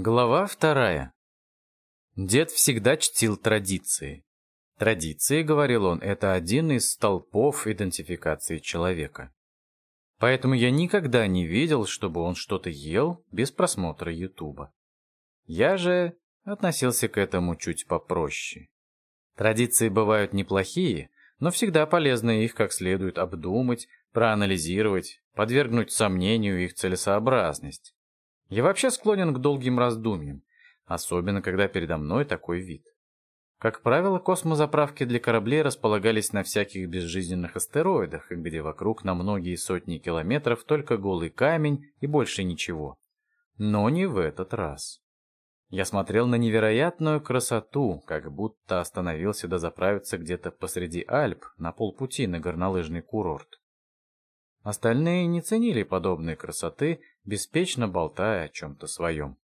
Глава вторая. Дед всегда чтил традиции. Традиции, говорил он, это один из столпов идентификации человека. Поэтому я никогда не видел, чтобы он что-то ел без просмотра Ютуба. Я же относился к этому чуть попроще. Традиции бывают неплохие, но всегда полезно их как следует обдумать, проанализировать, подвергнуть сомнению их целесообразность. Я вообще склонен к долгим раздумьям, особенно когда передо мной такой вид. Как правило, космозаправки для кораблей располагались на всяких безжизненных астероидах, где вокруг на многие сотни километров только голый камень и больше ничего. Но не в этот раз. Я смотрел на невероятную красоту, как будто остановился дозаправиться где-то посреди Альп на полпути на горнолыжный курорт. Остальные не ценили подобной красоты, беспечно болтая о чем-то своем.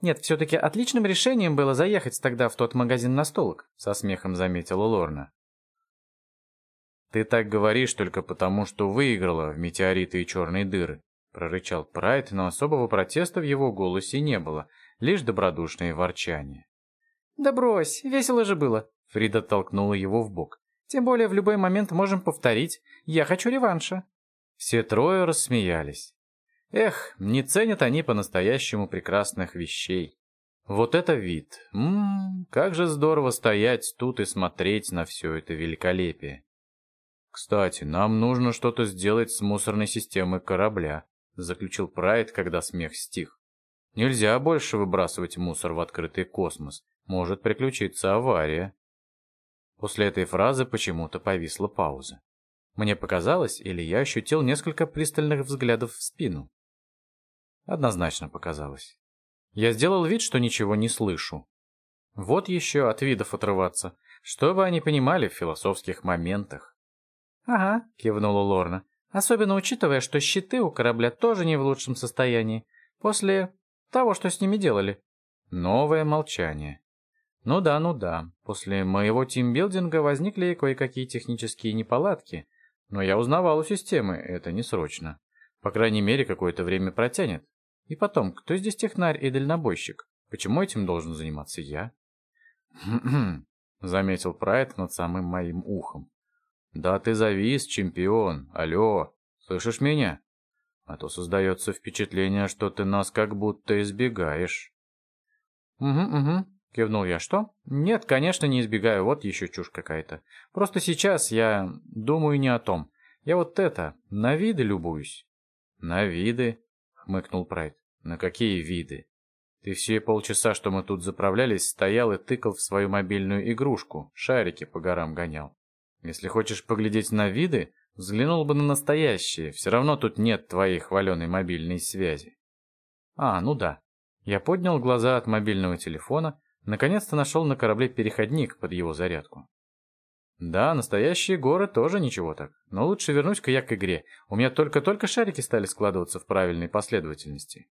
«Нет, все-таки отличным решением было заехать тогда в тот магазин настолок», — со смехом заметила Лорна. «Ты так говоришь только потому, что выиграла в метеориты и черные дыры», — прорычал Прайд, но особого протеста в его голосе не было, лишь добродушное ворчание. «Да брось, весело же было», — Фрида толкнула его в бок. «Тем более в любой момент можем повторить. Я хочу реванша». Все трое рассмеялись. Эх, не ценят они по-настоящему прекрасных вещей. Вот это вид. Ммм, как же здорово стоять тут и смотреть на все это великолепие. Кстати, нам нужно что-то сделать с мусорной системой корабля, заключил Прайд, когда смех стих. Нельзя больше выбрасывать мусор в открытый космос. Может приключиться авария. После этой фразы почему-то повисла пауза. Мне показалось, или я ощутил несколько пристальных взглядов в спину. Однозначно показалось. Я сделал вид, что ничего не слышу. Вот еще от видов отрываться, чтобы они понимали в философских моментах. «Ага», — кивнула Лорна, «особенно учитывая, что щиты у корабля тоже не в лучшем состоянии, после того, что с ними делали». Новое молчание. Ну да, ну да, после моего тимбилдинга возникли кое-какие технические неполадки, но я узнавал у системы, это не срочно. По крайней мере, какое-то время протянет. И потом, кто здесь технарь и дальнобойщик? Почему этим должен заниматься я? заметил Прайд над самым моим ухом. Да ты завис, чемпион. Алло, слышишь меня? А то создается впечатление, что ты нас как будто избегаешь. Угу, угу, кивнул я. Что? Нет, конечно, не избегаю. Вот еще чушь какая-то. Просто сейчас я думаю не о том. Я вот это, на виды любуюсь. На виды? Хмыкнул Прайд. «На какие виды? Ты все полчаса, что мы тут заправлялись, стоял и тыкал в свою мобильную игрушку, шарики по горам гонял. Если хочешь поглядеть на виды, взглянул бы на настоящие, все равно тут нет твоей хваленой мобильной связи». «А, ну да». Я поднял глаза от мобильного телефона, наконец-то нашел на корабле переходник под его зарядку. Да, настоящие горы тоже ничего так. Но лучше вернусь-ка я к игре. У меня только-только шарики стали складываться в правильной последовательности.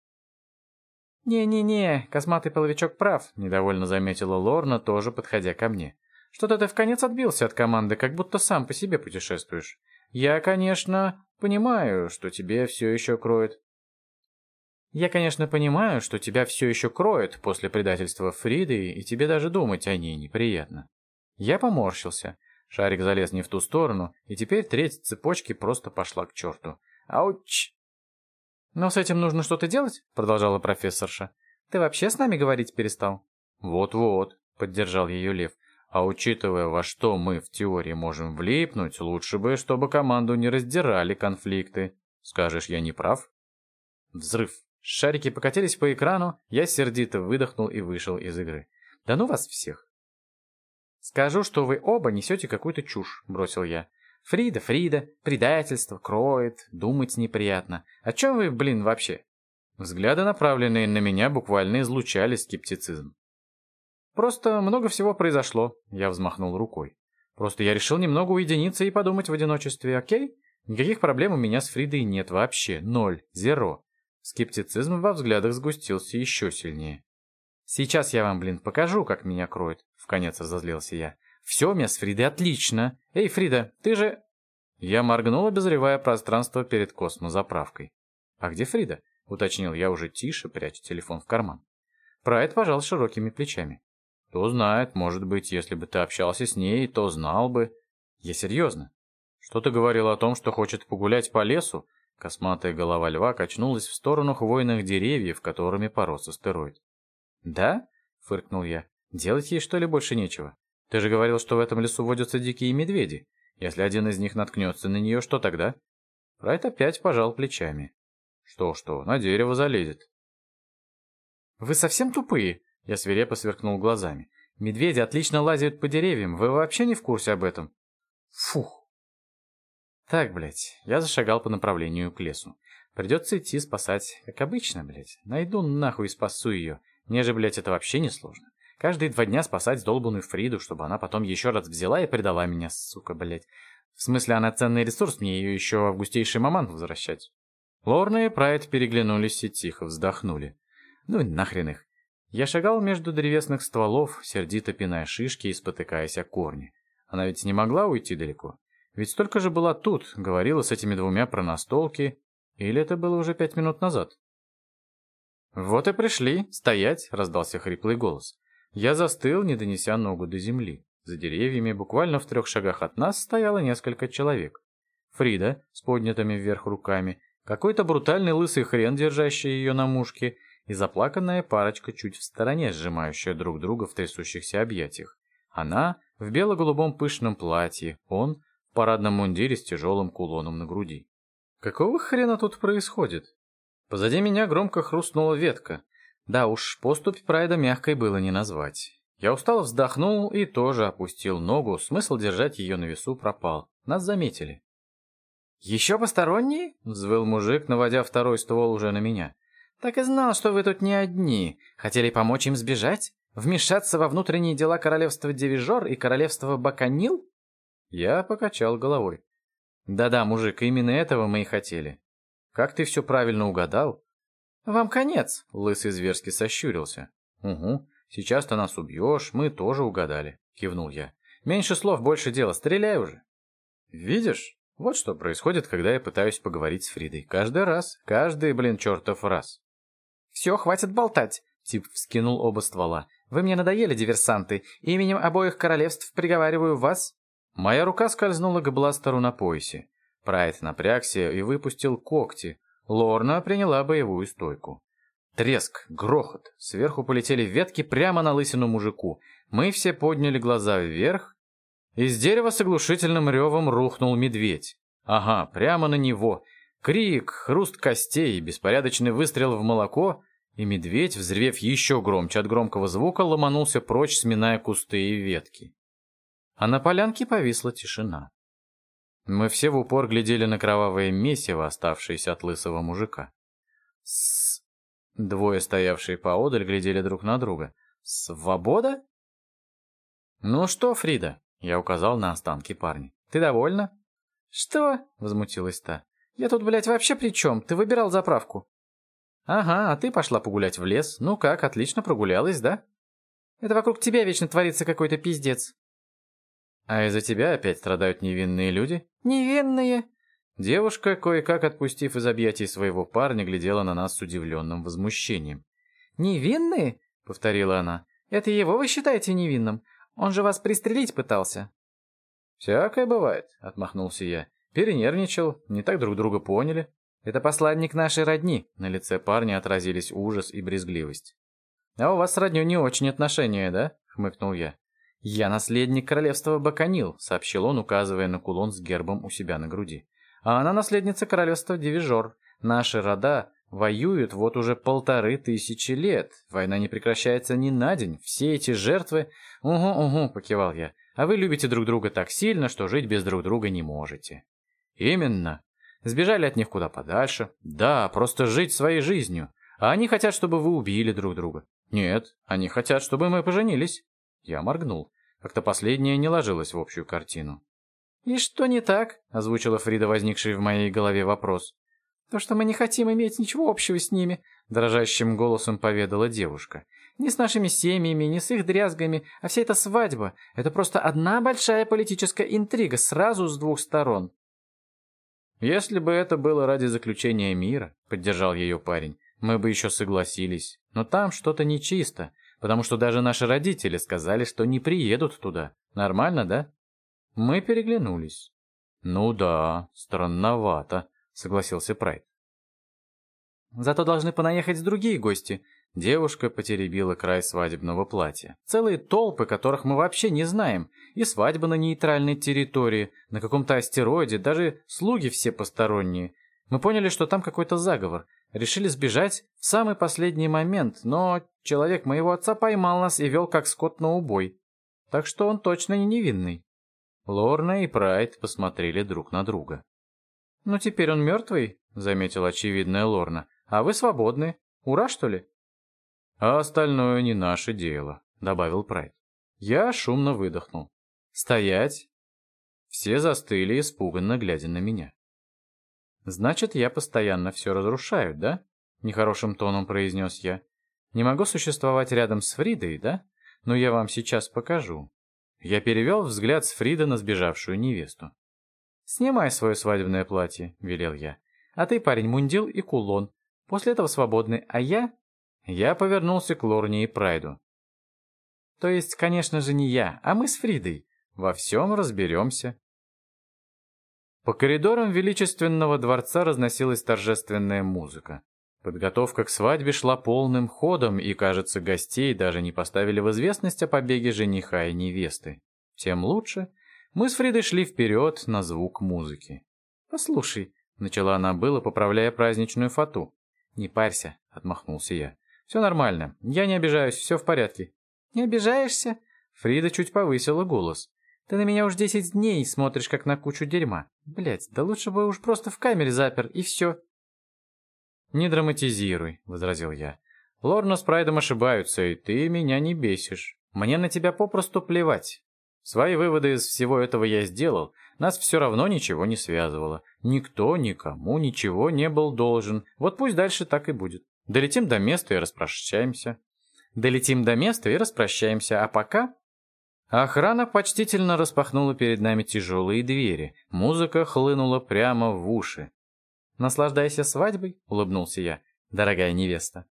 «Не-не-не, косматый половичок прав», — недовольно заметила Лорна, тоже подходя ко мне. «Что-то ты в конец отбился от команды, как будто сам по себе путешествуешь. Я, конечно, понимаю, что тебе все еще кроет». «Я, конечно, понимаю, что тебя все еще кроет после предательства Фриды, и тебе даже думать о ней неприятно». Я поморщился. Шарик залез не в ту сторону, и теперь треть цепочки просто пошла к черту. Ауч! «Но с этим нужно что-то делать?» — продолжала профессорша. «Ты вообще с нами говорить перестал?» «Вот-вот», — поддержал ее Лев. «А учитывая, во что мы в теории можем влипнуть, лучше бы, чтобы команду не раздирали конфликты. Скажешь, я не прав?» Взрыв. Шарики покатились по экрану, я сердито выдохнул и вышел из игры. «Да ну вас всех!» «Скажу, что вы оба несете какую-то чушь», — бросил я. «Фрида, Фрида, предательство, кроет, думать неприятно. О чем вы, блин, вообще?» Взгляды, направленные на меня, буквально излучали скептицизм. «Просто много всего произошло», — я взмахнул рукой. «Просто я решил немного уединиться и подумать в одиночестве, окей? Никаких проблем у меня с Фридой нет вообще, ноль, зеро». Скептицизм во взглядах сгустился еще сильнее. «Сейчас я вам, блин, покажу, как меня кроет», — вконец разозлился я. «Все у меня с Фридой отлично. Эй, Фрида, ты же...» Я моргнул, обозревая пространство перед космозаправкой. «А где Фрида? — уточнил я уже тише, пряча телефон в карман. Прайд пожал широкими плечами. «Кто знает, может быть, если бы ты общался с ней, то знал бы...» «Я серьезно. Что ты говорил о том, что хочет погулять по лесу?» Косматая голова льва качнулась в сторону хвойных деревьев, которыми порос астероид. «Да?» — фыркнул я. «Делать ей что ли больше нечего? Ты же говорил, что в этом лесу водятся дикие медведи. Если один из них наткнется на нее, что тогда?» Прайд опять пожал плечами. «Что-что, на дерево залезет». «Вы совсем тупые?» Я свирепо сверкнул глазами. «Медведи отлично лазят по деревьям. Вы вообще не в курсе об этом?» «Фух!» «Так, блядь, я зашагал по направлению к лесу. Придется идти спасать, как обычно, блядь. Найду нахуй и спасу ее. Мне же, блядь, это вообще не сложно. Каждые два дня спасать долбанную Фриду, чтобы она потом еще раз взяла и предала меня, сука, блядь. В смысле, она ценный ресурс, мне ее еще в августейший момент возвращать. Лорна и Прайд переглянулись и тихо вздохнули. Ну нахрен их. Я шагал между древесных стволов, сердито пиная шишки и спотыкаясь о корни. Она ведь не могла уйти далеко. Ведь столько же была тут, говорила с этими двумя про настолки. Или это было уже пять минут назад? «Вот и пришли. Стоять!» — раздался хриплый голос. Я застыл, не донеся ногу до земли. За деревьями, буквально в трех шагах от нас, стояло несколько человек. Фрида с поднятыми вверх руками, какой-то брутальный лысый хрен, держащий ее на мушке, и заплаканная парочка чуть в стороне, сжимающая друг друга в трясущихся объятиях. Она в бело-голубом пышном платье, он в парадном мундире с тяжелым кулоном на груди. Какого хрена тут происходит? Позади меня громко хрустнула ветка. Да уж, поступь Прайда мягкой было не назвать. Я устало вздохнул и тоже опустил ногу, смысл держать ее на весу пропал. Нас заметили. «Еще посторонние?» — взвыл мужик, наводя второй ствол уже на меня. «Так и знал, что вы тут не одни. Хотели помочь им сбежать? Вмешаться во внутренние дела королевства Девижор и королевства Баканил?» Я покачал головой. «Да-да, мужик, именно этого мы и хотели. Как ты все правильно угадал?» «Вам конец», — лысый зверски сощурился. «Угу, сейчас ты нас убьешь, мы тоже угадали», — кивнул я. «Меньше слов, больше дела, стреляй уже». «Видишь, вот что происходит, когда я пытаюсь поговорить с Фридой. Каждый раз, каждый, блин, чертов раз». «Все, хватит болтать», — Тип вскинул оба ствола. «Вы мне надоели, диверсанты. Именем обоих королевств приговариваю вас». Моя рука скользнула к бластеру на поясе. Прайд напрягся и выпустил когти, Лорна приняла боевую стойку. Треск, грохот. Сверху полетели ветки прямо на лысину мужику. Мы все подняли глаза вверх. Из дерева с оглушительным ревом рухнул медведь. Ага, прямо на него. Крик, хруст костей, беспорядочный выстрел в молоко, и медведь, взревев еще громче от громкого звука, ломанулся прочь, сминая кусты и ветки. А на полянке повисла тишина. Мы все в упор глядели на кровавое месиво, оставшееся от лысого мужика. С... Двое, стоявшие поодаль, глядели друг на друга. «Свобода?» «Ну что, Фрида?» — я указал на останки парня. «Ты довольна?» «Что?» — возмутилась та. «Я тут, блядь, вообще при чем? Ты выбирал заправку». «Ага, а ты пошла погулять в лес. Ну как, отлично прогулялась, да?» «Это вокруг тебя вечно творится какой-то пиздец». «А из-за тебя опять страдают невинные люди?» «Невинные!» Девушка, кое-как отпустив из объятий своего парня, глядела на нас с удивленным возмущением. «Невинные?» — повторила она. «Это его вы считаете невинным? Он же вас пристрелить пытался». «Всякое бывает», — отмахнулся я. «Перенервничал, не так друг друга поняли». «Это посланник нашей родни», — на лице парня отразились ужас и брезгливость. «А у вас с роднёй не очень отношения, да?» — хмыкнул я. «Я наследник королевства Баканил», — сообщил он, указывая на кулон с гербом у себя на груди. «А она наследница королевства Дивижор. Наши рода воюют вот уже полторы тысячи лет. Война не прекращается ни на день. Все эти жертвы...» «Угу, угу», — покивал я. «А вы любите друг друга так сильно, что жить без друг друга не можете». «Именно. Сбежали от них куда подальше. Да, просто жить своей жизнью. А они хотят, чтобы вы убили друг друга. Нет, они хотят, чтобы мы поженились». Я моргнул. Как-то последнее не ложилось в общую картину. «И что не так?» — озвучила Фрида возникший в моей голове вопрос. «То, что мы не хотим иметь ничего общего с ними», — дрожащим голосом поведала девушка. «Ни с нашими семьями, ни с их дрязгами, а вся эта свадьба — это просто одна большая политическая интрига сразу с двух сторон». Если бы это было ради заключения мира, поддержал ее парень, мы бы еще согласились. Но там что-то нечисто, потому что даже наши родители сказали, что не приедут туда. Нормально, да? Мы переглянулись. Ну да, странновато, согласился Прайд. Зато должны понаехать другие гости. Девушка потеребила край свадебного платья. Целые толпы, которых мы вообще не знаем. И свадьба на нейтральной территории, на каком-то астероиде, даже слуги все посторонние. Мы поняли, что там какой-то заговор. Решили сбежать в самый последний момент, но человек моего отца поймал нас и вел как скот на убой. Так что он точно не невинный. Лорна и Прайд посмотрели друг на друга. «Ну, теперь он мертвый», — заметила очевидная Лорна. «А вы свободны. Ура, что ли?» «А остальное не наше дело», — добавил Прайд. Я шумно выдохнул. «Стоять!» Все застыли, испуганно глядя на меня. «Значит, я постоянно все разрушаю, да?» — нехорошим тоном произнес я. «Не могу существовать рядом с Фридой, да? Но я вам сейчас покажу». Я перевел взгляд с Фрида на сбежавшую невесту. «Снимай свое свадебное платье», — велел я. «А ты, парень, мундил и кулон. После этого свободны, а я я повернулся к Лорне и Прайду. То есть, конечно же, не я, а мы с Фридой. Во всем разберемся. По коридорам величественного дворца разносилась торжественная музыка. Подготовка к свадьбе шла полным ходом, и, кажется, гостей даже не поставили в известность о побеге жениха и невесты. Тем лучше. Мы с Фридой шли вперед на звук музыки. «Послушай», — начала она было, поправляя праздничную фату. «Не парься», — отмахнулся я. Все нормально. Я не обижаюсь, все в порядке. Не обижаешься? Фрида чуть повысила голос. Ты на меня уж десять дней смотришь, как на кучу дерьма. Блять, да лучше бы уж просто в камере запер, и все. Не драматизируй, возразил я. Лорна с Прайдом ошибаются, и ты меня не бесишь. Мне на тебя попросту плевать. Свои выводы из всего этого я сделал. Нас все равно ничего не связывало. Никто никому ничего не был должен. Вот пусть дальше так и будет. Долетим до места и распрощаемся. Долетим до места и распрощаемся, а пока... Охрана почтительно распахнула перед нами тяжелые двери. Музыка хлынула прямо в уши. «Наслаждайся свадьбой», — улыбнулся я, — «дорогая невеста».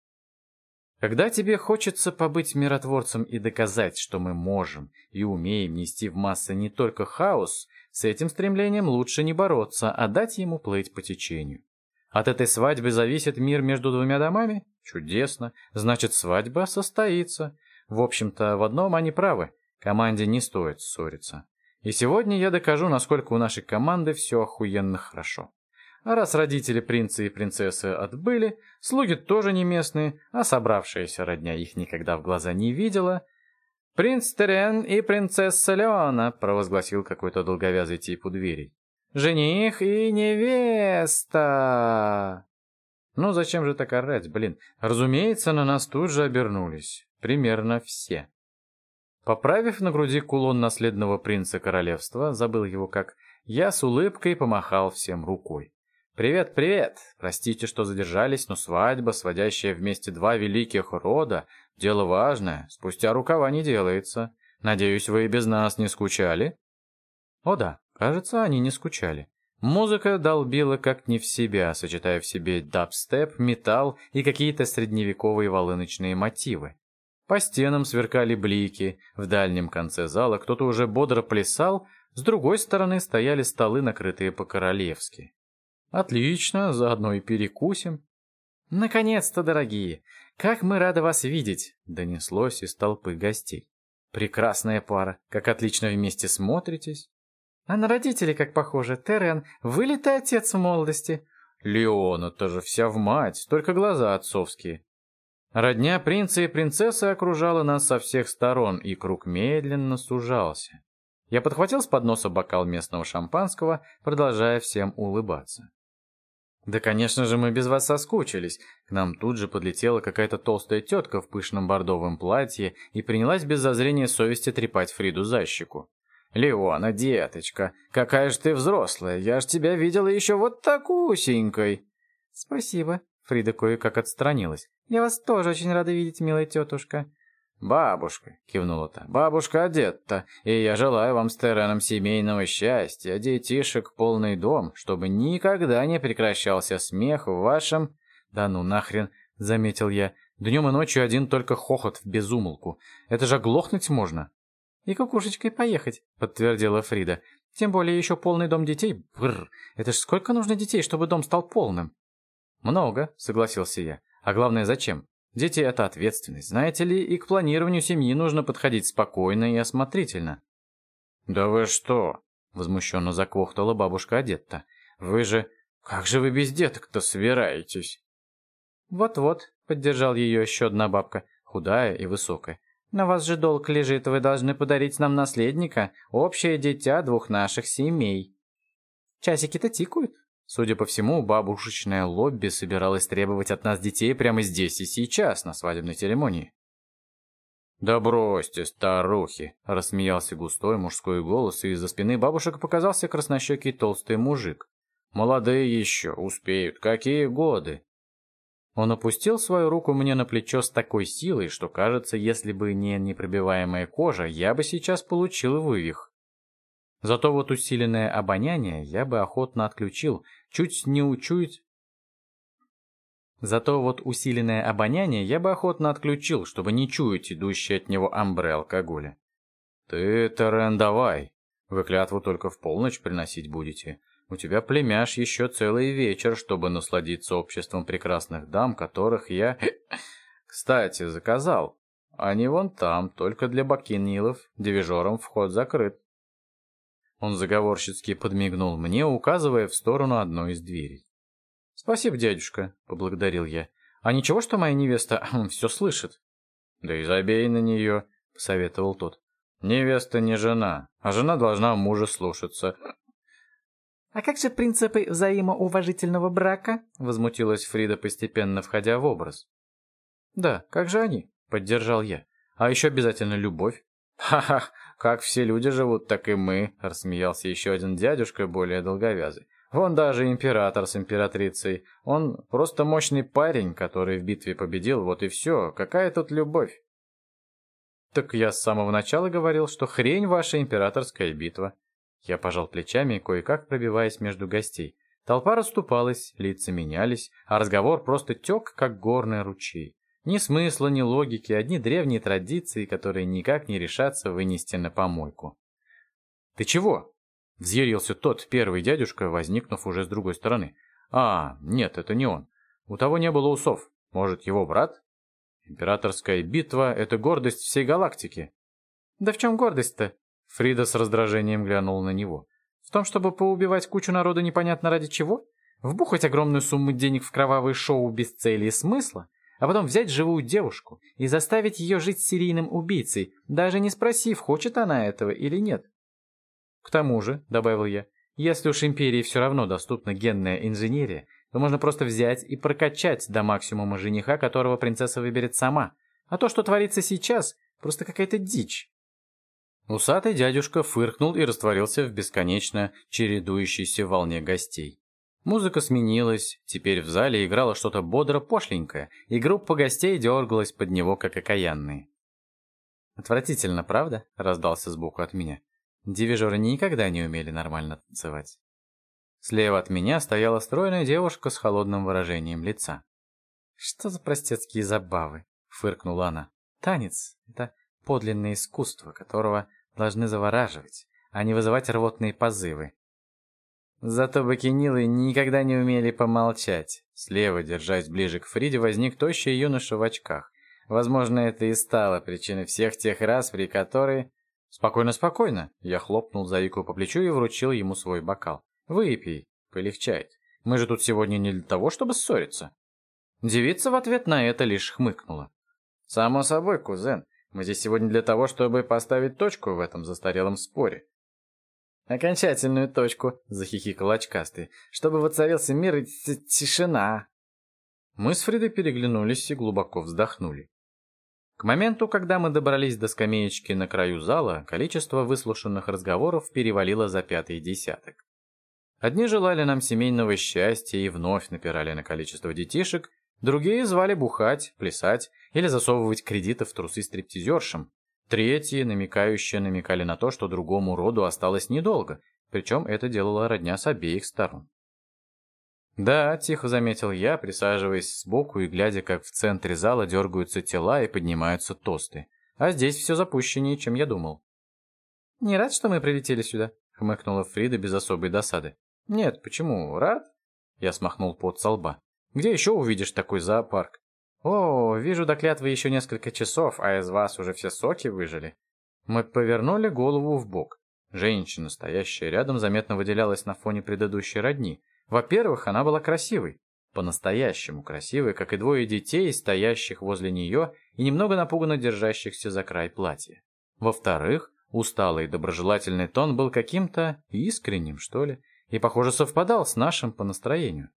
Когда тебе хочется побыть миротворцем и доказать, что мы можем и умеем нести в массы не только хаос, с этим стремлением лучше не бороться, а дать ему плыть по течению. От этой свадьбы зависит мир между двумя домами? Чудесно. Значит, свадьба состоится. В общем-то, в одном они правы. Команде не стоит ссориться. И сегодня я докажу, насколько у нашей команды все охуенно хорошо. А раз родители принца и принцессы отбыли, слуги тоже не местные, а собравшаяся родня их никогда в глаза не видела. «Принц Терен и принцесса Леона», — провозгласил какой-то долговязый тип у дверей. Жених и невеста!» Ну, зачем же так орать, блин? Разумеется, на нас тут же обернулись. Примерно все. Поправив на груди кулон наследного принца королевства, забыл его как, я с улыбкой помахал всем рукой. «Привет, привет! Простите, что задержались, но свадьба, сводящая вместе два великих рода, дело важное, спустя рукава не делается. Надеюсь, вы и без нас не скучали?» «О да, Кажется, они не скучали. Музыка долбила как не в себя, сочетая в себе дабстеп, металл и какие-то средневековые волыночные мотивы. По стенам сверкали блики, в дальнем конце зала кто-то уже бодро плясал, с другой стороны стояли столы, накрытые по-королевски. «Отлично, заодно и перекусим». «Наконец-то, дорогие! Как мы рады вас видеть!» — донеслось из толпы гостей. «Прекрасная пара! Как отлично вместе смотритесь!» А на родителей как похоже. Терен, вылитый отец в молодости. Леона тоже вся в мать, только глаза отцовские. Родня принца и принцессы окружала нас со всех сторон, и круг медленно сужался. Я подхватил с подноса бокал местного шампанского, продолжая всем улыбаться. «Да, конечно же, мы без вас соскучились. К нам тут же подлетела какая-то толстая тетка в пышном бордовом платье и принялась без зазрения совести трепать Фриду за щеку. «Леона, деточка, какая же ты взрослая, я ж тебя видела еще вот такусенькой!» «Спасибо», — Фрида кое-как отстранилась. «Я вас тоже очень рада видеть, милая тетушка». «Бабушка», — кивнула та, — «бабушка одета, и я желаю вам с Тереном семейного счастья, детишек полный дом, чтобы никогда не прекращался смех в вашем...» «Да ну нахрен», — заметил я, — «днем и ночью один только хохот в безумолку. Это же оглохнуть можно». «И кукушечкой поехать», — подтвердила Фрида. «Тем более еще полный дом детей. Бррр, это ж сколько нужно детей, чтобы дом стал полным?» «Много», — согласился я. «А главное, зачем? Дети — это ответственность, знаете ли, и к планированию семьи нужно подходить спокойно и осмотрительно». «Да вы что?» — возмущенно заквохтала бабушка Адетта. «Вы же... Как же вы без деток-то собираетесь?» «Вот-вот», — поддержал ее еще одна бабка, худая и высокая. «На вас же долг лежит, вы должны подарить нам наследника, общее дитя двух наших семей». «Часики-то тикают», Судя по всему, бабушечное лобби собиралось требовать от нас детей прямо здесь и сейчас, на свадебной церемонии. «Да бросьте, старухи!» — рассмеялся густой мужской голос, и из-за спины бабушек показался краснощекий толстый мужик. «Молодые еще, успеют. Какие годы!» Он опустил свою руку мне на плечо с такой силой, что, кажется, если бы не непробиваемая кожа, я бы сейчас получил вывих. Зато вот усиленное обоняние я бы охотно отключил, чуть не учуять. Зато вот усиленное обоняние я бы охотно отключил, чтобы не чуять идущий от него амбре алкоголя. Ты, Терен, давай. Вы клятву только в полночь приносить будете. У тебя племяш еще целый вечер, чтобы насладиться обществом прекрасных дам, которых я... Кстати, заказал. Они вон там, только для бакинилов, дивижером вход закрыт. Он заговорщицки подмигнул мне, указывая в сторону одной из дверей. «Спасибо, дядюшка», — поблагодарил я. «А ничего, что моя невеста все слышит?» «Да и забей на нее», — посоветовал тот. «Невеста не жена, а жена должна мужа слушаться». «А как же принципы взаимоуважительного брака?» — возмутилась Фрида, постепенно входя в образ. «Да, как же они?» — поддержал я. «А еще обязательно любовь». «Ха-ха, как все люди живут, так и мы», — рассмеялся еще один дядюшка, более долговязый. «Вон даже император с императрицей. Он просто мощный парень, который в битве победил, вот и все. Какая тут любовь?» «Так я с самого начала говорил, что хрень ваша императорская битва». Я пожал плечами, кое-как пробиваясь между гостей. Толпа расступалась, лица менялись, а разговор просто тек, как горный ручей. Ни смысла, ни логики, одни древние традиции, которые никак не решатся вынести на помойку. «Ты чего?» — взъярился тот первый дядюшка, возникнув уже с другой стороны. «А, нет, это не он. У того не было усов. Может, его брат?» «Императорская битва — это гордость всей галактики». «Да в чем гордость-то?» Фрида с раздражением глянул на него. «В том, чтобы поубивать кучу народа непонятно ради чего? Вбухать огромную сумму денег в кровавые шоу без цели и смысла? А потом взять живую девушку и заставить ее жить с серийным убийцей, даже не спросив, хочет она этого или нет. К тому же, добавил я, если уж империи все равно доступна генная инженерия, то можно просто взять и прокачать до максимума жениха, которого принцесса выберет сама. А то, что творится сейчас, просто какая-то дичь. Усатый дядюшка фыркнул и растворился в бесконечно чередующейся волне гостей. Музыка сменилась, теперь в зале играло что-то бодро-пошленькое, и группа гостей дергалась под него, как окаянные. «Отвратительно, правда?» — раздался сбоку от меня. Дивижеры никогда не умели нормально танцевать. Слева от меня стояла стройная девушка с холодным выражением лица. «Что за простецкие забавы?» — фыркнула она. «Танец — это подлинное искусство, которого должны завораживать, а не вызывать рвотные позывы. Зато бакинилы никогда не умели помолчать. Слева, держась ближе к Фриде, возник тощий юноша в очках. Возможно, это и стало причиной всех тех раз, при которые... «Спокойно, спокойно!» Я хлопнул Заику по плечу и вручил ему свой бокал. «Выпей, полегчает. Мы же тут сегодня не для того, чтобы ссориться». Девица в ответ на это лишь хмыкнула. «Само собой, кузен. Мы здесь сегодня для того, чтобы поставить точку в этом застарелом споре. «Окончательную точку», — захихикал очкастый, «чтобы воцарился мир и тишина». Мы с Фридой переглянулись и глубоко вздохнули. К моменту, когда мы добрались до скамеечки на краю зала, количество выслушанных разговоров перевалило за пятый десяток. Одни желали нам семейного счастья и вновь напирали на количество детишек, Другие звали бухать, плясать или засовывать кредиты в трусы стриптизершам. Третьи, намекающие, намекали на то, что другому роду осталось недолго, причем это делала родня с обеих сторон. «Да», — тихо заметил я, присаживаясь сбоку и глядя, как в центре зала дергаются тела и поднимаются тосты. А здесь все запущеннее, чем я думал. «Не рад, что мы прилетели сюда?» — хмыкнула Фрида без особой досады. «Нет, почему? Рад?» Я смахнул пот со лба. «Где еще увидишь такой зоопарк?» «О, вижу до клятвы еще несколько часов, а из вас уже все соки выжили». Мы повернули голову в бок. Женщина, стоящая рядом, заметно выделялась на фоне предыдущей родни. Во-первых, она была красивой. По-настоящему красивой, как и двое детей, стоящих возле нее и немного напуганно держащихся за край платья. Во-вторых, усталый и доброжелательный тон был каким-то искренним, что ли, и, похоже, совпадал с нашим по настроению.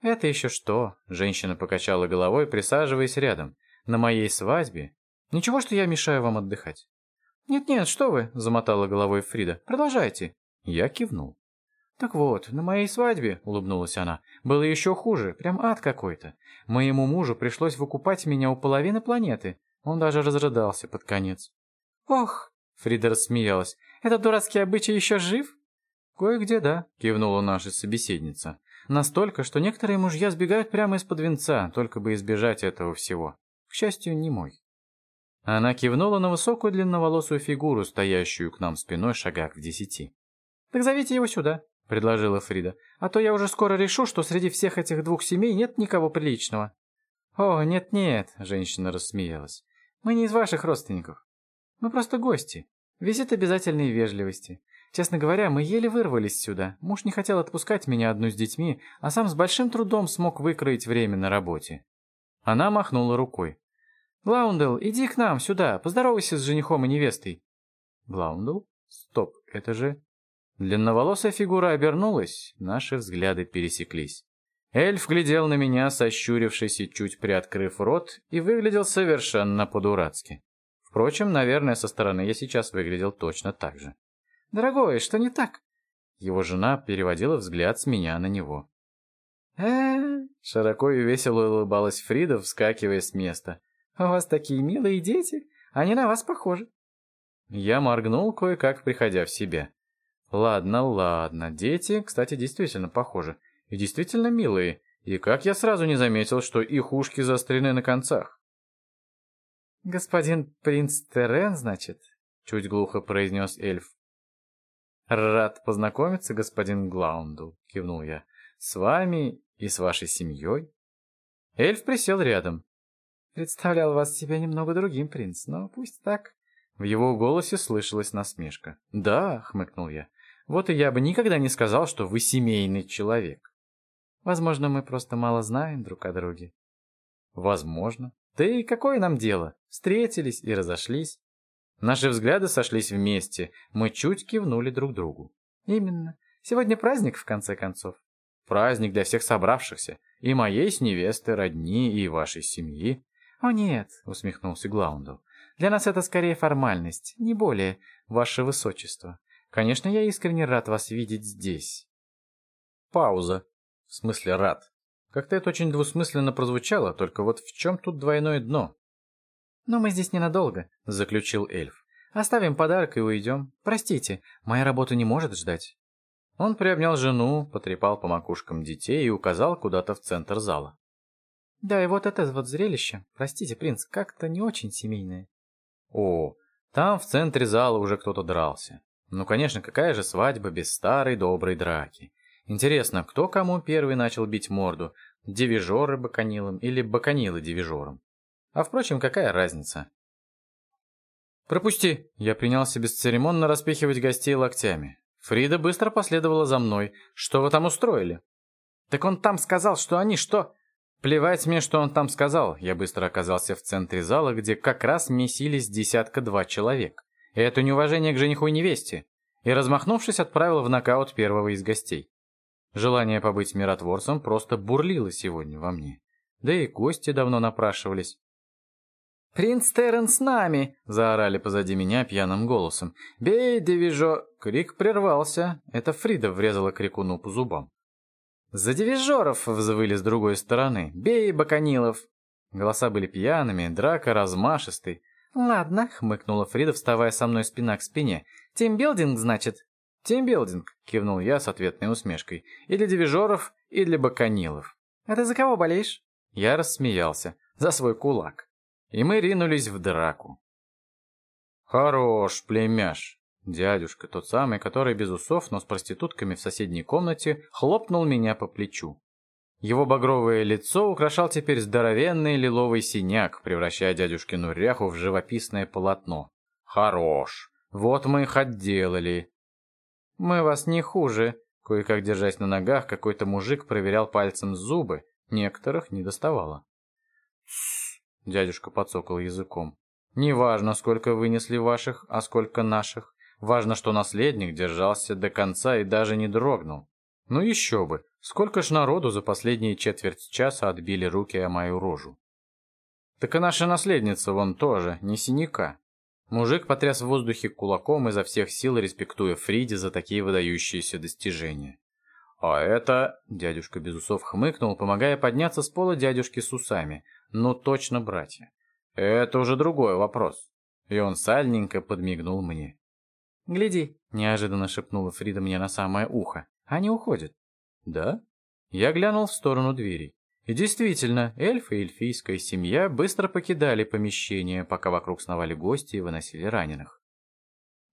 «Это еще что?» – женщина покачала головой, присаживаясь рядом. «На моей свадьбе? Ничего, что я мешаю вам отдыхать?» «Нет-нет, что вы!» – замотала головой Фрида. «Продолжайте!» Я кивнул. «Так вот, на моей свадьбе, — улыбнулась она, — было еще хуже, прям ад какой-то. Моему мужу пришлось выкупать меня у половины планеты. Он даже разрыдался под конец». «Ох!» — Фрида рассмеялась. «Этот дурацкий обычай еще жив?» «Кое-где да», — кивнула наша собеседница. Настолько, что некоторые мужья сбегают прямо из-под венца, только бы избежать этого всего. К счастью, не мой. Она кивнула на высокую длинноволосую фигуру, стоящую к нам спиной шагах в десяти. «Так зовите его сюда», — предложила Фрида. «А то я уже скоро решу, что среди всех этих двух семей нет никого приличного». «О, нет-нет», — женщина рассмеялась. «Мы не из ваших родственников. Мы просто гости. Визит обязательной вежливости. Честно говоря, мы еле вырвались сюда. Муж не хотел отпускать меня одну с детьми, а сам с большим трудом смог выкроить время на работе. Она махнула рукой. «Глаундел, иди к нам, сюда, поздоровайся с женихом и невестой». «Глаундел? Стоп, это же...» Длинноволосая фигура обернулась, наши взгляды пересеклись. Эльф глядел на меня, сощурившись и чуть приоткрыв рот, и выглядел совершенно по-дурацки. Впрочем, наверное, со стороны я сейчас выглядел точно так же. «Дорогой, что не так?» Его жена переводила взгляд с меня на него. э Широко и весело улыбалась Фрида, вскакивая с места. «У вас такие милые дети, они на вас похожи». Я моргнул, кое-как приходя в себя. Ладно, ладно, дети, кстати, действительно похожи. И действительно милые. И как я сразу не заметил, что их ушки заострены на концах. «Господин принц Терен, значит?» — чуть глухо произнес эльф. «Рад познакомиться, господин Глаундл», — кивнул я. «С вами и с вашей семьей». Эльф присел рядом. «Представлял вас себя немного другим, принц, но пусть так». В его голосе слышалась насмешка. «Да», — хмыкнул я. «Вот и я бы никогда не сказал, что вы семейный человек». «Возможно, мы просто мало знаем друг о друге». «Возможно. Да и какое нам дело? Встретились и разошлись. Наши взгляды сошлись вместе, мы чуть кивнули друг другу. «Именно. Сегодня праздник, в конце концов». «Праздник для всех собравшихся. И моей с невесты, родни, и вашей семьи». «О нет», — усмехнулся Глаундл. «Для нас это скорее формальность, не более, ваше высочество. Конечно, я искренне рад вас видеть здесь». Пауза. В смысле рад. Как-то это очень двусмысленно прозвучало, только вот в чем тут двойное дно? «Но мы здесь ненадолго», — заключил эльф. «Оставим подарок и уйдем. Простите, моя работа не может ждать». Он приобнял жену, потрепал по макушкам детей и указал куда-то в центр зала. «Да, и вот это вот зрелище, простите, принц, как-то не очень семейное». «О, там в центре зала уже кто-то дрался. Ну, конечно, какая же свадьба без старой доброй драки? Интересно, кто кому первый начал бить морду? Дивижеры баканилом или баканилы дивижером? А впрочем, какая разница? «Пропусти!» Я принялся бесцеремонно распихивать гостей локтями. Фрида быстро последовала за мной. «Что вы там устроили?» «Так он там сказал, что они что?» «Плевать мне, что он там сказал». Я быстро оказался в центре зала, где как раз месились десятка-два человек. Это неуважение к жениху и невесте. И, размахнувшись, отправил в нокаут первого из гостей. Желание побыть миротворцем просто бурлило сегодня во мне. Да и гости давно напрашивались. «Принц Террен с нами!» — заорали позади меня пьяным голосом. «Бей, Девижо!» Крик прервался. Это Фрида врезала крикуну по зубам. «За дивижеров!» — взвыли с другой стороны. «Бей, Баканилов!» Голоса были пьяными, драка размашистой. «Ладно», — хмыкнула Фрида, вставая со мной спина к спине. «Тимбилдинг, значит?» «Тимбилдинг», — кивнул я с ответной усмешкой. «И для дивижеров, и для Баканилов». «А ты за кого болеешь?» Я рассмеялся. За свой кулак. И мы ринулись в драку. «Хорош, племяш!» Дядюшка, тот самый, который без усов, но с проститутками в соседней комнате, хлопнул меня по плечу. Его багровое лицо украшал теперь здоровенный лиловый синяк, превращая дядюшкину ряху в живописное полотно. «Хорош! Вот мы их отделали!» «Мы вас не хуже!» Кое-как держась на ногах, какой-то мужик проверял пальцем зубы, некоторых не доставало. «Тссс!» — дядюшка подсокал языком. «Не сколько вынесли ваших, а сколько наших. Важно, что наследник держался до конца и даже не дрогнул. Ну еще бы, сколько ж народу за последние четверть часа отбили руки о мою рожу. Так и наша наследница вон тоже, не синяка. Мужик потряс в воздухе кулаком изо всех сил, респектуя Фриде за такие выдающиеся достижения. «А это...» — дядюшка без усов хмыкнул, помогая подняться с пола дядюшки с усами. «Ну точно, братья. Это уже другой вопрос». И он сальненько подмигнул мне. «Гляди», — неожиданно шепнула Фрида мне на самое ухо. «Они уходят». «Да?» Я глянул в сторону двери. И действительно, эльф и эльфийская семья быстро покидали помещение, пока вокруг сновали гости и выносили раненых.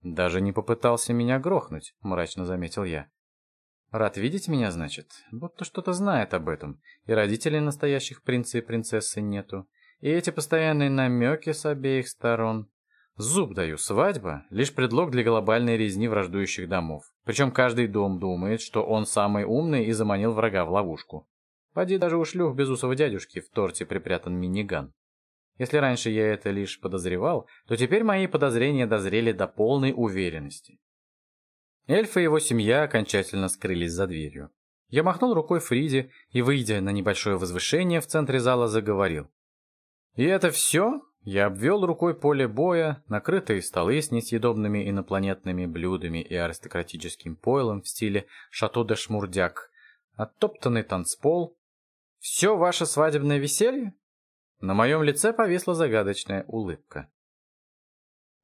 «Даже не попытался меня грохнуть», — мрачно заметил я. «Рад видеть меня, значит? Будто что-то знает об этом. И родителей настоящих принца и принцессы нету. И эти постоянные намеки с обеих сторон. Зуб даю, свадьба — лишь предлог для глобальной резни враждующих домов. Причем каждый дом думает, что он самый умный и заманил врага в ловушку. Поди даже у шлюх безусого дядюшки в торте припрятан миниган. Если раньше я это лишь подозревал, то теперь мои подозрения дозрели до полной уверенности. Эльф и его семья окончательно скрылись за дверью. Я махнул рукой Фриде и, выйдя на небольшое возвышение в центре зала, заговорил. «И это все?» Я обвел рукой поле боя, накрытые столы с несъедобными инопланетными блюдами и аристократическим пойлом в стиле «Шато де Шмурдяк», оттоптанный танцпол. «Все ваше свадебное веселье?» На моем лице повисла загадочная улыбка.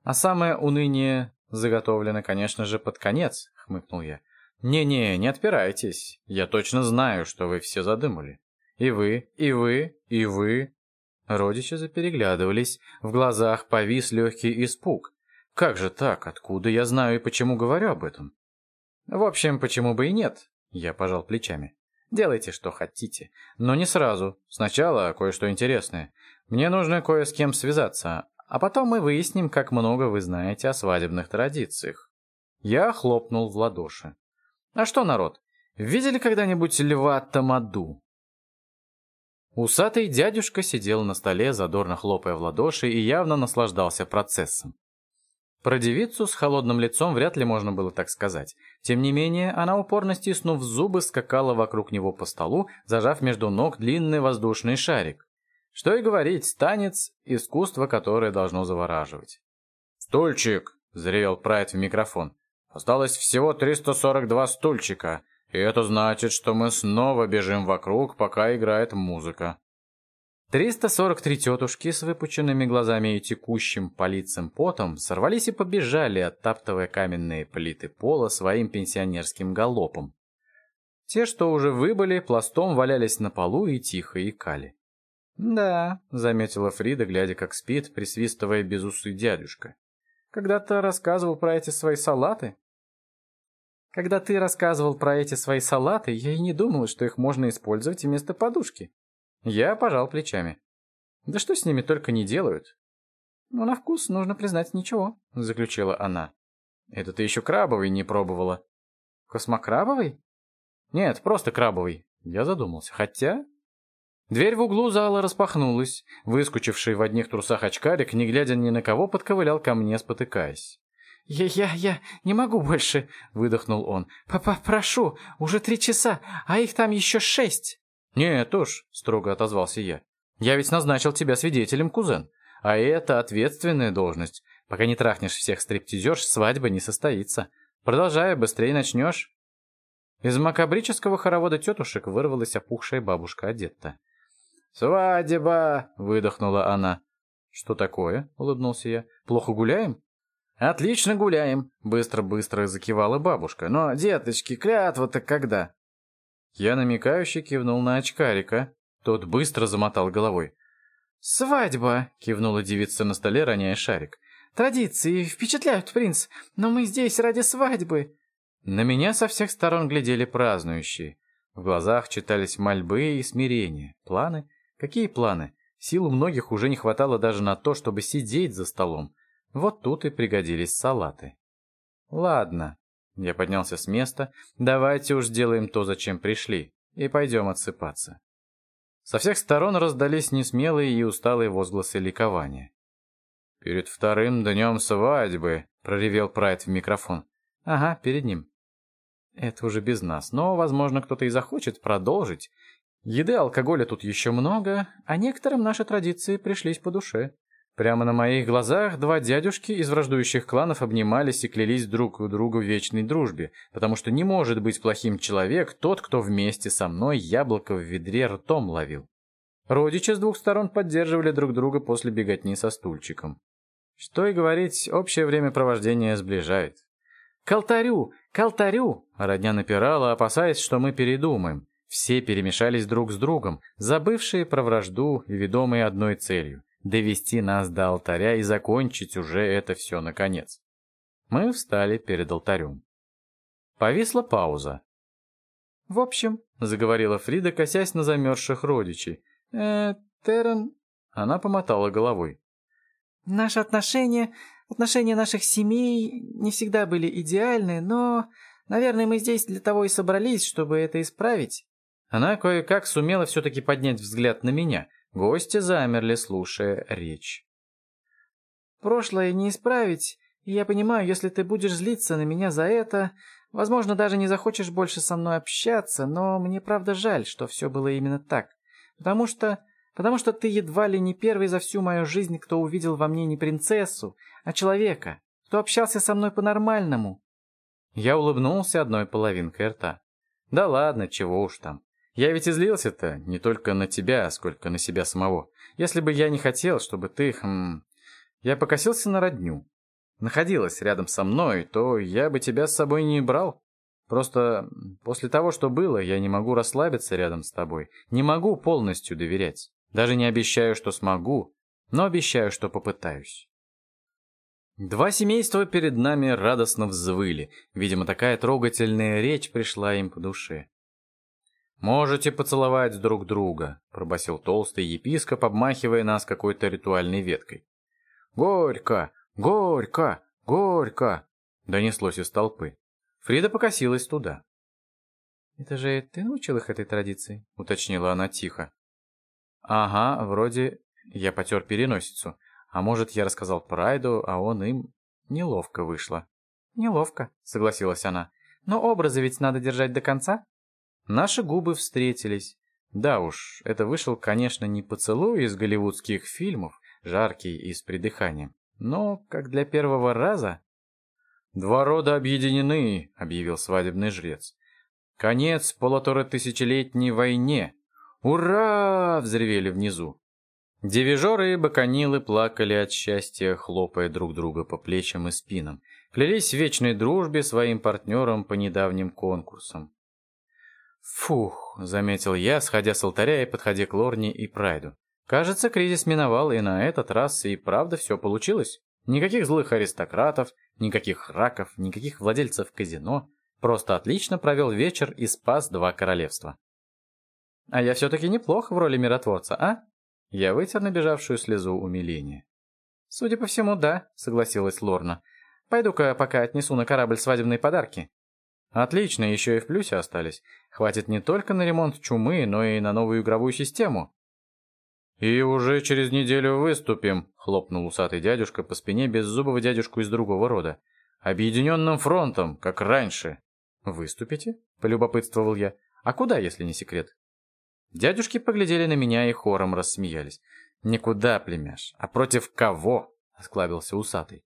«А самое уныние заготовлено, конечно же, под конец», — хмыкнул я. «Не-не, не отпирайтесь. Я точно знаю, что вы все задумали. И вы, и вы, и вы, Родичи запереглядывались, в глазах повис легкий испуг. Как же так? Откуда я знаю и почему говорю об этом? В общем, почему бы и нет? Я пожал плечами. Делайте, что хотите. Но не сразу. Сначала кое-что интересное. Мне нужно кое с кем связаться, а потом мы выясним, как много вы знаете о свадебных традициях. Я хлопнул в ладоши. А что, народ, видели когда-нибудь льва Тамаду? Усатый дядюшка сидел на столе, задорно хлопая в ладоши, и явно наслаждался процессом. Про девицу с холодным лицом вряд ли можно было так сказать. Тем не менее, она упорно стиснув зубы, скакала вокруг него по столу, зажав между ног длинный воздушный шарик. Что и говорить, танец — искусство, которое должно завораживать. «Стульчик!» — заревел Прайд в микрофон. «Осталось всего 342 стульчика. И это значит, что мы снова бежим вокруг, пока играет музыка. 343 тетушки с выпученными глазами и текущим по лицам потом сорвались и побежали, оттаптывая каменные плиты пола своим пенсионерским галопом. Те, что уже выбыли, пластом валялись на полу и тихо икали. «Да», — заметила Фрида, глядя, как спит, присвистывая без усы дядюшка. «Когда-то рассказывал про эти свои салаты?» Когда ты рассказывал про эти свои салаты, я и не думала, что их можно использовать вместо подушки. Я пожал плечами. Да что с ними только не делают. Ну, на вкус, нужно признать, ничего, заключила она. Это ты еще крабовый не пробовала. Космокрабовый? Нет, просто крабовый. Я задумался. Хотя... Дверь в углу зала распахнулась. Выскочивший в одних трусах очкарик, не глядя ни на кого, подковылял ко мне, спотыкаясь. «Я, я, я не могу больше», — выдохнул он. «Папа, прошу, уже три часа, а их там еще шесть». «Нет уж», — строго отозвался я. «Я ведь назначил тебя свидетелем, кузен. А это ответственная должность. Пока не трахнешь всех стриптизерш, свадьба не состоится. Продолжай, быстрее начнешь». Из макабрического хоровода тетушек вырвалась опухшая бабушка Одетта. «Свадьба!» — выдохнула она. «Что такое?» — улыбнулся я. «Плохо гуляем?» «Отлично гуляем!» — быстро-быстро закивала бабушка. «Но, деточки, клятва-то когда?» Я намекающе кивнул на очкарика. Тот быстро замотал головой. «Свадьба!» — кивнула девица на столе, роняя шарик. «Традиции впечатляют, принц, но мы здесь ради свадьбы!» На меня со всех сторон глядели празднующие. В глазах читались мольбы и смирение. Планы? Какие планы? Сил у многих уже не хватало даже на то, чтобы сидеть за столом. Вот тут и пригодились салаты. Ладно. Я поднялся с места. Давайте уж сделаем то, зачем пришли. И пойдем отсыпаться. Со всех сторон раздались несмелые и усталые возгласы ликования. «Перед вторым днем свадьбы», — проревел Прайд в микрофон. «Ага, перед ним». Это уже без нас, но, возможно, кто-то и захочет продолжить. Еды, алкоголя тут еще много, а некоторым наши традиции пришлись по душе. Прямо на моих глазах два дядюшки из враждующих кланов обнимались и клялись друг у друга в вечной дружбе, потому что не может быть плохим человек тот, кто вместе со мной яблоко в ведре ртом ловил. Родичи с двух сторон поддерживали друг друга после беготни со стульчиком. Что и говорить, общее времяпровождение сближает. «К алтарю! К алтарю!» Родня напирала, опасаясь, что мы передумаем. Все перемешались друг с другом, забывшие про вражду и ведомые одной целью — довести нас до алтаря и закончить уже это все наконец. Мы встали перед алтарем. Повисла пауза. «В общем», — заговорила Фрида, косясь на замерзших родичей. «Э, Террен...» Она помотала головой. «Наши отношения Отношения наших семей не всегда были идеальны, но, наверное, мы здесь для того и собрались, чтобы это исправить». Она кое-как сумела все-таки поднять взгляд на меня. Гости замерли, слушая речь. «Прошлое не исправить, я понимаю, если ты будешь злиться на меня за это, возможно, даже не захочешь больше со мной общаться, но мне правда жаль, что все было именно так, потому что Потому что ты едва ли не первый за всю мою жизнь, кто увидел во мне не принцессу, а человека, кто общался со мной по-нормальному». Я улыбнулся одной половинкой рта. «Да ладно, чего уж там. Я ведь излился-то не только на тебя, сколько на себя самого. Если бы я не хотел, чтобы ты... Хм... Я покосился на родню. Находилась рядом со мной, то я бы тебя с собой не брал. Просто после того, что было, я не могу расслабиться рядом с тобой. Не могу полностью доверять. Даже не обещаю, что смогу, но обещаю, что попытаюсь. Два семейства перед нами радостно взвыли. Видимо, такая трогательная речь пришла им по душе. «Можете поцеловать друг друга», — пробасил толстый епископ, обмахивая нас какой-то ритуальной веткой. «Горько! Горько! Горько!» — донеслось из толпы. Фрида покосилась туда. «Это же ты научил их этой традиции?» — уточнила она тихо. Ага, вроде я потер переносицу. А может, я рассказал Прайду, а он им... Неловко вышло. Неловко, согласилась она. Но образы ведь надо держать до конца. Наши губы встретились. Да уж, это вышел, конечно, не поцелуй из голливудских фильмов, жаркий и с придыханием. Но, как для первого раза... «Два рода объединены», — объявил свадебный жрец. «Конец полуторатысячелетней войне, «Ура!» — взревели внизу. Девижоры и баканилы плакали от счастья, хлопая друг друга по плечам и спинам. Клялись в вечной дружбе своим партнерам по недавним конкурсам. «Фух», — заметил я, сходя с алтаря и подходя к Лорне и Прайду. «Кажется, кризис миновал, и на этот раз и правда все получилось. Никаких злых аристократов, никаких раков, никаких владельцев казино. Просто отлично провел вечер и спас два королевства». А я все-таки неплохо в роли миротворца, а? Я вытер набежавшую слезу умиления. Судя по всему, да, согласилась Лорна. Пойду-ка пока отнесу на корабль свадебные подарки. Отлично, еще и в плюсе остались. Хватит не только на ремонт чумы, но и на новую игровую систему. «И уже через неделю выступим», — хлопнул усатый дядюшка по спине беззубого дядюшку из другого рода. «Объединенным фронтом, как раньше». «Выступите?» — полюбопытствовал я. «А куда, если не секрет?» Дядюшки поглядели на меня и хором рассмеялись. «Никуда, племяш. А против кого?» — осклабился усатый.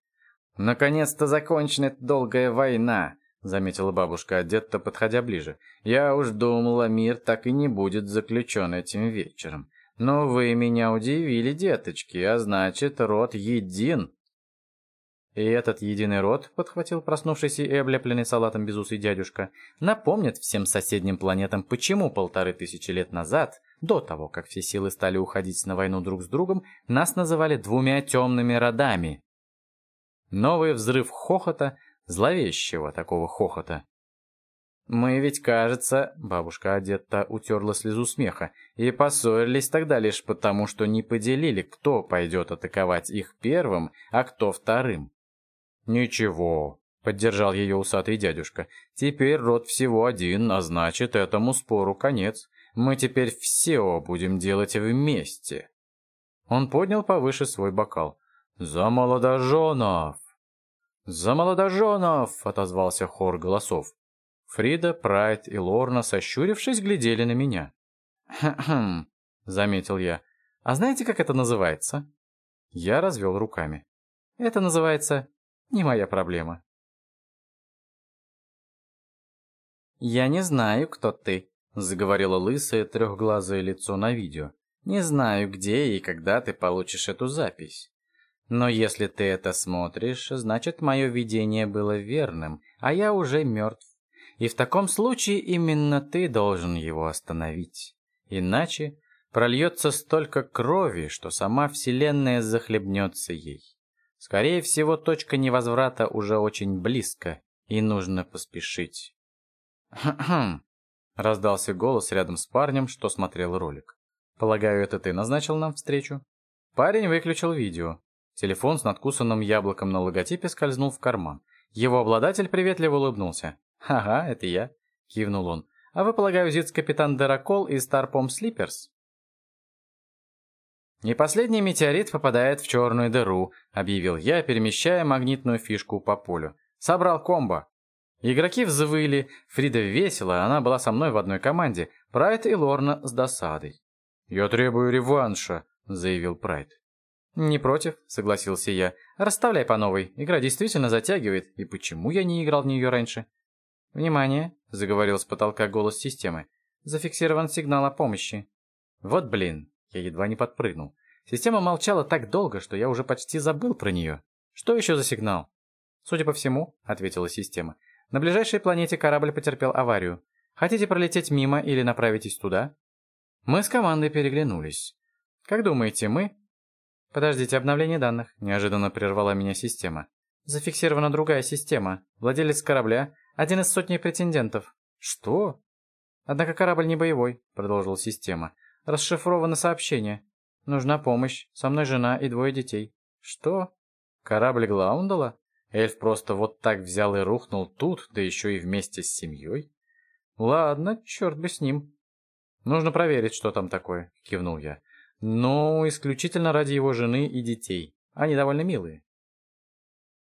«Наконец-то закончена эта долгая война. Заметила бабушка, одетта, подходя ближе. «Я уж думала, мир так и не будет заключен этим вечером. Но вы меня удивили, деточки, а значит, род един». И этот единый род, подхватил проснувшийся и облепленный салатом безусый дядюшка, напомнит всем соседним планетам, почему полторы тысячи лет назад, до того, как все силы стали уходить на войну друг с другом, нас называли двумя темными родами. Новый взрыв хохота, зловещего такого хохота. «Мы ведь, кажется...» — бабушка одета утерла слезу смеха. «И поссорились тогда лишь потому, что не поделили, кто пойдет атаковать их первым, а кто вторым». «Ничего», — поддержал ее усатый дядюшка. «Теперь род всего один, а значит, этому спору конец. Мы теперь все будем делать вместе». Он поднял повыше свой бокал. «За молодоженов!» «За молодоженов!» — отозвался хор голосов. Фрида, Прайд и Лорна, сощурившись, глядели на меня. «Хм-хм», — заметил я. «А знаете, как это называется?» Я развел руками. «Это называется не моя проблема». «Я не знаю, кто ты», — заговорила лысое трехглазое лицо на видео. «Не знаю, где и когда ты получишь эту запись. Но если ты это смотришь, значит, мое видение было верным, а я уже мертв. И в таком случае именно ты должен его остановить. Иначе прольется столько крови, что сама Вселенная захлебнется ей. Скорее всего, точка невозврата уже очень близко, и нужно поспешить. «Хм-хм», — раздался голос рядом с парнем, что смотрел ролик. «Полагаю, это ты назначил нам встречу?» Парень выключил видео. Телефон с надкусанным яблоком на логотипе скользнул в карман. Его обладатель приветливо улыбнулся. «Ага, это я», — кивнул он. «А вы, полагаю, зиц-капитан Деракол из Старпом Слиперс?» «Не последний метеорит попадает в черную дыру», — объявил я, перемещая магнитную фишку по полю. «Собрал комбо». Игроки взвыли, Фрида весело, она была со мной в одной команде, Прайд и Лорна с досадой. «Я требую реванша», — заявил Прайд. «Не против», — согласился я. «Расставляй по новой. Игра действительно затягивает. И почему я не играл в нее раньше?» «Внимание!» — заговорил с потолка голос системы. «Зафиксирован сигнал о помощи». «Вот блин!» — я едва не подпрыгнул. Система молчала так долго, что я уже почти забыл про нее. «Что еще за сигнал?» «Судя по всему», — ответила система, — «на ближайшей планете корабль потерпел аварию. Хотите пролететь мимо или направитесь туда?» Мы с командой переглянулись. «Как думаете, мы...» «Подождите, обновление данных», — неожиданно прервала меня система. «Зафиксирована другая система. Владелец корабля один из сотни претендентов. Что? Однако корабль не боевой, продолжила система. Расшифровано сообщение. Нужна помощь. Со мной жена и двое детей. Что? Корабль Глаундала? Эльф просто вот так взял и рухнул тут, да еще и вместе с семьей? Ладно, черт бы с ним. Нужно проверить, что там такое, кивнул я. Но исключительно ради его жены и детей. Они довольно милые.